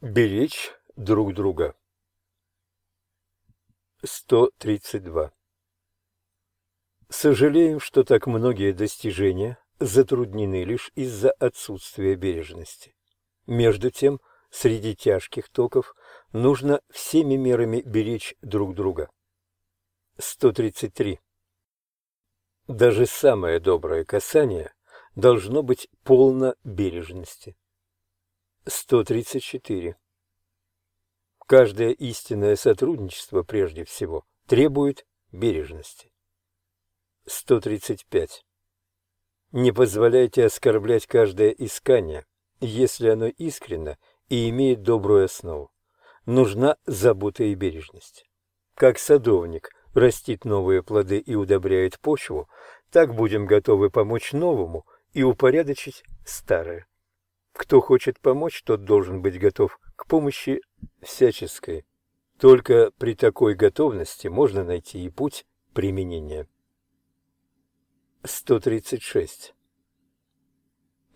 Беречь друг друга. 132. Сожалеем, что так многие достижения затруднены лишь из-за отсутствия бережности. Между тем, среди тяжких токов нужно всеми мерами беречь друг друга. 133. Даже самое доброе касание должно быть полно бережности. 134. Каждое истинное сотрудничество прежде всего требует бережности. 135. Не позволяйте оскорблять каждое искание, если оно искренно и имеет добрую основу. Нужна забота и бережность. Как садовник растит новые плоды и удобряет почву, так будем готовы помочь новому и упорядочить старое. Кто хочет помочь, тот должен быть готов к помощи всяческой. Только при такой готовности можно найти и путь применения. 136.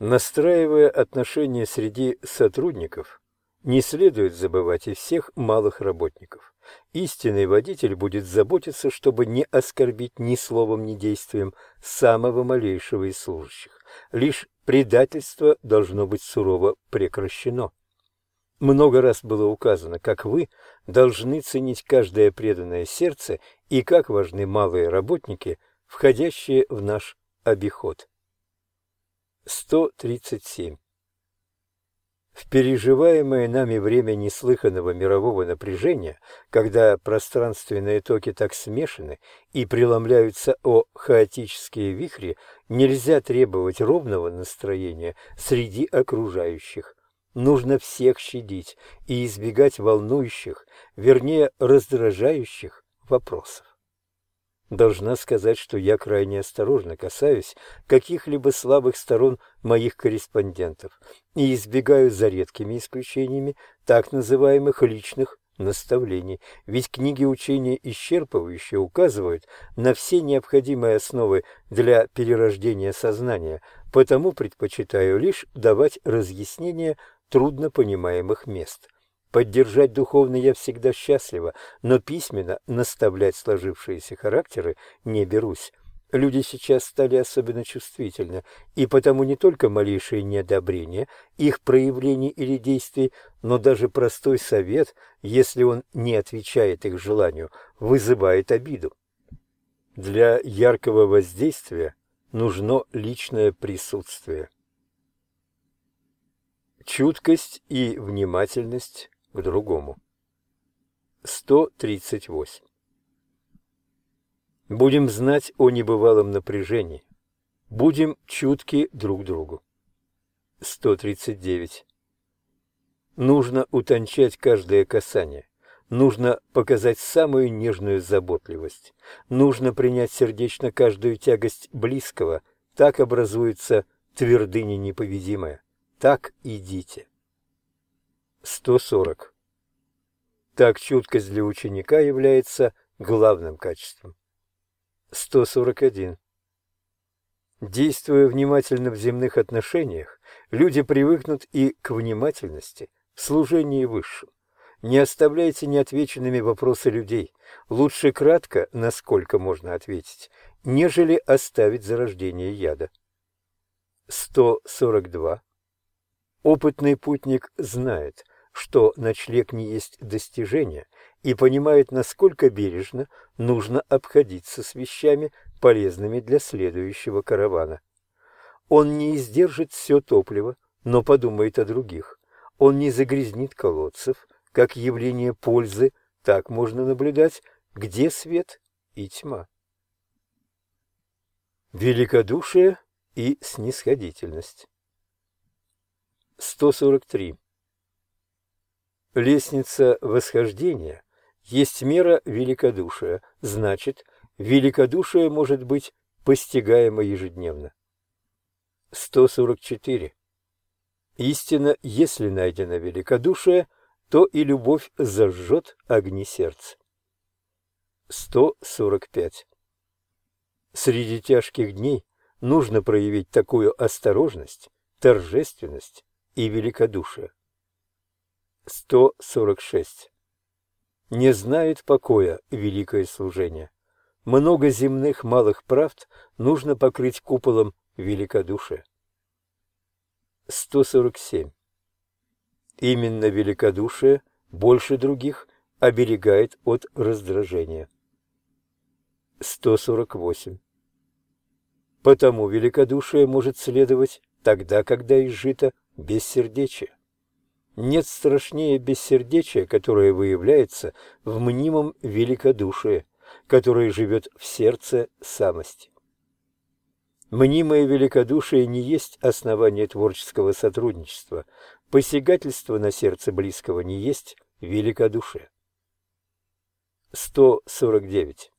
Настраивая отношения среди сотрудников, не следует забывать и всех малых работников. Истинный водитель будет заботиться, чтобы не оскорбить ни словом, ни действием самого малейшего из служащих. Лишь предательство должно быть сурово прекращено. Много раз было указано, как вы должны ценить каждое преданное сердце и как важны малые работники, входящие в наш обиход. 137. В переживаемое нами время неслыханного мирового напряжения, когда пространственные токи так смешаны и преломляются о хаотические вихри, нельзя требовать ровного настроения среди окружающих. Нужно всех щадить и избегать волнующих, вернее, раздражающих вопросов. Должна сказать, что я крайне осторожно касаюсь каких-либо слабых сторон моих корреспондентов и избегаю за редкими исключениями так называемых личных наставлений, ведь книги учения исчерпывающе указывают на все необходимые основы для перерождения сознания, потому предпочитаю лишь давать разъяснения трудно понимаемых мест. Поддержать духовно я всегда счастлива, но письменно наставлять сложившиеся характеры не берусь. Люди сейчас стали особенно чувствительны, и потому не только малейшее неодобрение их проявлений или действий, но даже простой совет, если он не отвечает их желанию, вызывает обиду. Для яркого воздействия нужно личное присутствие. Чуткость и внимательность к другому. 138. Будем знать о небывалом напряжении. Будем чутки друг другу. 139. Нужно утончать каждое касание. Нужно показать самую нежную заботливость. Нужно принять сердечно каждую тягость близкого. Так образуется твердыня неповедимая. Так идите. 140. Так чуткость для ученика является главным качеством. 141. Действуя внимательно в земных отношениях, люди привыкнут и к внимательности в служении высшим. Не оставляйте неотвеченными вопросы людей. Лучше кратко, насколько можно ответить, нежели оставить зарождение яда. 142. Опытный путник знает, что ночлег не есть достижение, и понимает, насколько бережно нужно обходиться с вещами, полезными для следующего каравана. Он не издержит все топливо, но подумает о других. Он не загрязнит колодцев, как явление пользы, так можно наблюдать, где свет и тьма. Великодушие и снисходительность 143. Лестница восхождения есть мера великодушия, значит, великодушие может быть постигаемо ежедневно. 144. Истина, если найдено великодушие, то и любовь зажжет огни сердца. 145. Среди тяжких дней нужно проявить такую осторожность, торжественность и великодушие. 146. Не знает покоя великое служение. Много земных малых правд нужно покрыть куполом великодушия. 147. Именно великодушие больше других оберегает от раздражения. 148. Потому великодушие может следовать тогда, когда изжито бессердечие. Нет страшнее бессердечия, которое выявляется в мнимом великодушии, которое живет в сердце самости. Мнимое великодушие не есть основание творческого сотрудничества, посягательство на сердце близкого не есть великодушие. 149.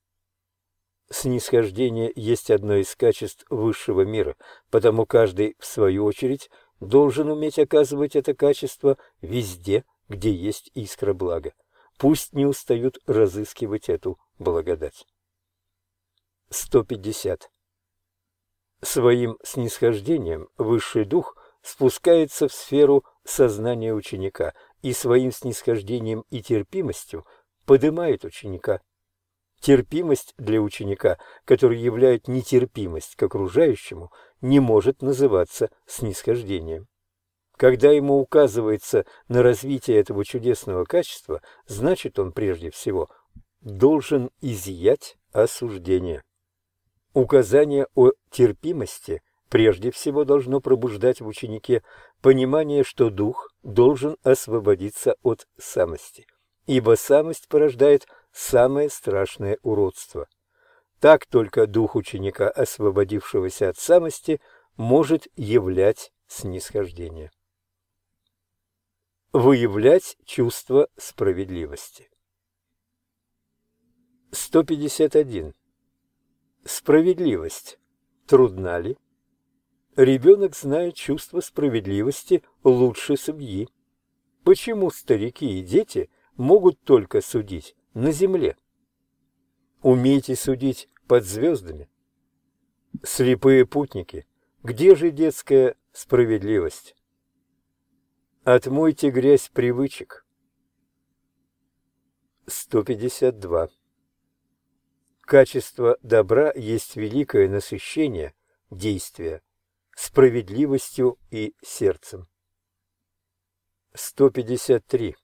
Снисхождение есть одно из качеств высшего мира, потому каждый, в свою очередь, должен уметь оказывать это качество везде, где есть искра блага. Пусть не устают разыскивать эту благодать. 150. Своим снисхождением высший дух спускается в сферу сознания ученика и своим снисхождением и терпимостью поднимает ученика. Терпимость для ученика, который являет нетерпимость к окружающему, не может называться снисхождением. Когда ему указывается на развитие этого чудесного качества, значит он прежде всего должен изъять осуждение. Указание о терпимости прежде всего должно пробуждать в ученике понимание, что дух должен освободиться от самости, ибо самость порождает самое страшное уродство. Так только дух ученика, освободившегося от самости, может являть снисхождение. Выявлять чувство справедливости. 151. Справедливость. Трудна ли? Ребенок знает чувство справедливости лучше судьи. Почему старики и дети могут только судить на земле? Умейте судить под звездами. Слепые путники, где же детская справедливость? Отмойте грязь привычек. 152. Качество добра есть великое насыщение действия справедливостью и сердцем. 153.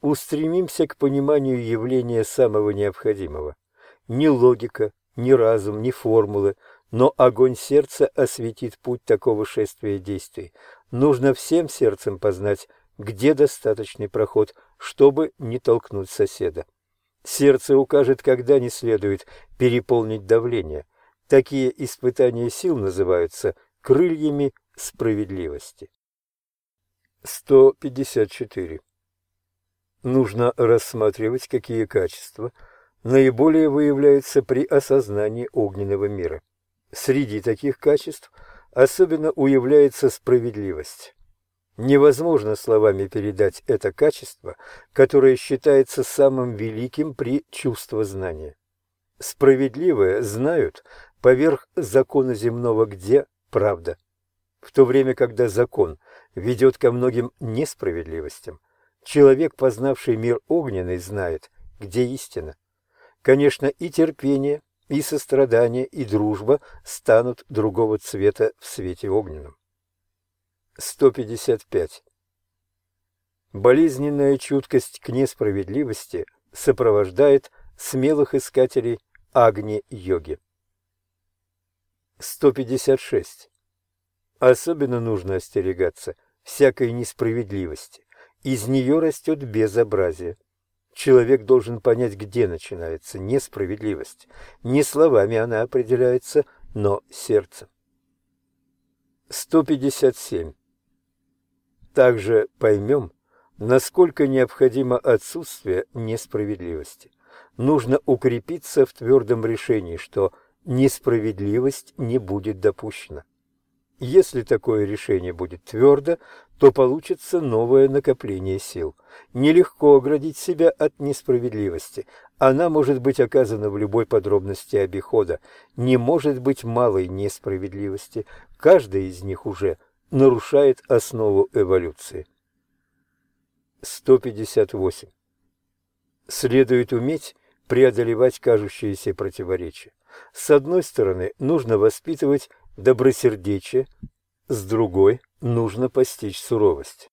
Устремимся к пониманию явления самого необходимого. Ни логика, ни разум, ни формулы, но огонь сердца осветит путь такого шествия действий. Нужно всем сердцем познать, где достаточный проход, чтобы не толкнуть соседа. Сердце укажет, когда не следует переполнить давление. Такие испытания сил называются крыльями справедливости. 154. Нужно рассматривать, какие качества наиболее выявляются при осознании огненного мира. Среди таких качеств особенно уявляется справедливость. Невозможно словами передать это качество, которое считается самым великим при чувствознании. Справедливые знают поверх закона земного, где правда. В то время, когда закон ведет ко многим несправедливостям, человек, познавший мир огненный, знает, где истина. Конечно, и терпение, и сострадание, и дружба станут другого цвета в свете огненном. 155. Болезненная чуткость к несправедливости сопровождает смелых искателей Агни-йоги. 156. Особенно нужно остерегаться всякой несправедливости. Из нее растет безобразие. Человек должен понять, где начинается несправедливость. Не словами она определяется, но сердцем. 157. Также поймем, насколько необходимо отсутствие несправедливости. Нужно укрепиться в твердом решении, что несправедливость не будет допущена. Если такое решение будет твердо, то получится новое накопление сил. Нелегко оградить себя от несправедливости. Она может быть оказана в любой подробности обихода. Не может быть малой несправедливости. Каждая из них уже нарушает основу эволюции. 158. Следует уметь преодолевать кажущиеся противоречия. С одной стороны, нужно воспитывать добросердечие, с другой – нужно постичь суровость.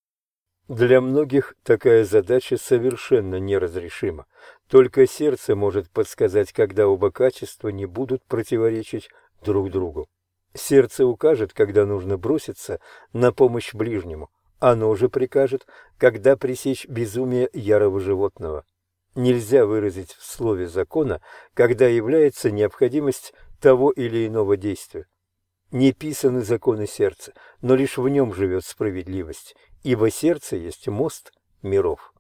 Для многих такая задача совершенно неразрешима. Только сердце может подсказать, когда оба качества не будут противоречить друг другу. Сердце укажет, когда нужно броситься на помощь ближнему, оно же прикажет, когда пресечь безумие ярого животного. Нельзя выразить в слове закона, когда является необходимость того или иного действия. Не писаны законы сердца, но лишь в нем живет справедливость, ибо сердце есть мост миров.